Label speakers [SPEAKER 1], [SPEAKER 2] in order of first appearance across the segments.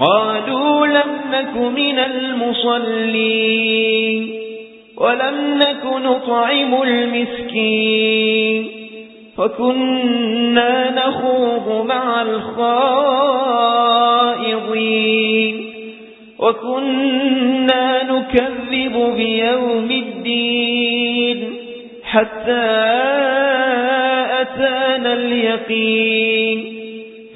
[SPEAKER 1] قالوا لم نك من المصلين ولم نك نطعم المسكين فكنا نخوض مع الخائضين وكنا نكذب بيوم الدين حتى أتانا اليقين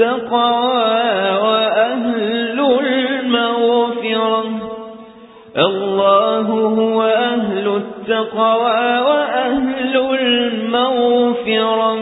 [SPEAKER 1] التقوى وأهل المغفرة. الله هو أهل التقوى وأهل المغفرة.